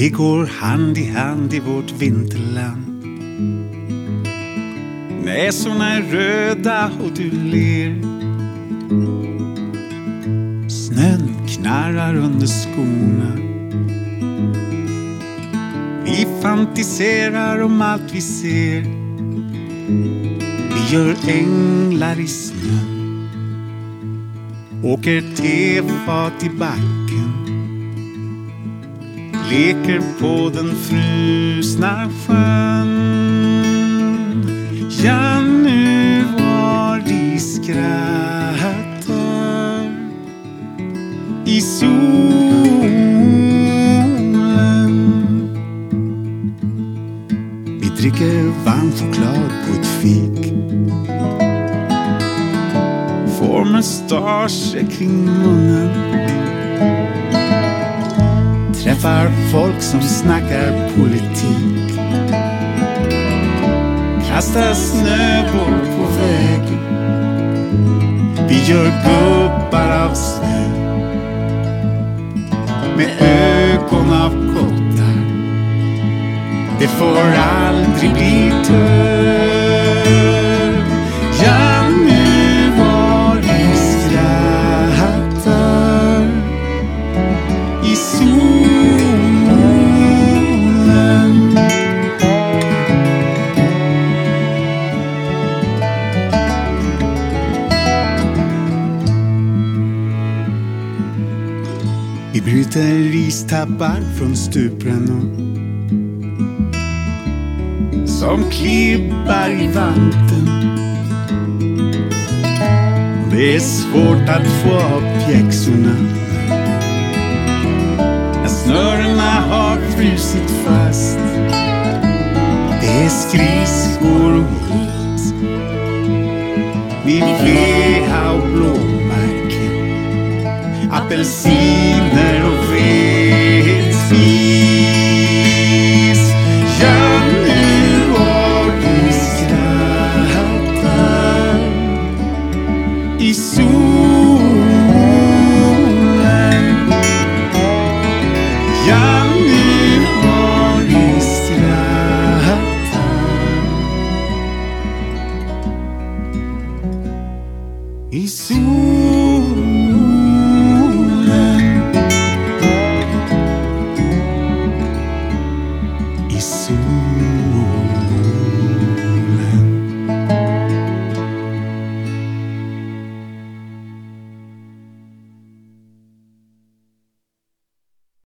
Vi går hand i hand i vårt vinterland. Näsorna är röda och du ler. Snön knarrar under skorna. Vi fantiserar om allt vi ser. Vi gör änglar i snön. Åker tefat i backen. Leker på den frusna sjön. Ja, nu var de skrattar i solen. Vi dricker varm choklad på ett fik. Får mustascher kring munnen. Träffar folk som snackar politik. Kastar snöboll på vägen. Vi gör gubbar av snö. Med ögon av kottar. Det får aldrig bli tönt Vi bryter ristappar från stuprännor som klibbar i vatten. Det är svårt att få av pjäxorna när snörena har frusit fast. Det är skridskor och A och vedsmis. Ja, nu har du skrattat i solen. Ja, nu har du skrattat i solen. see.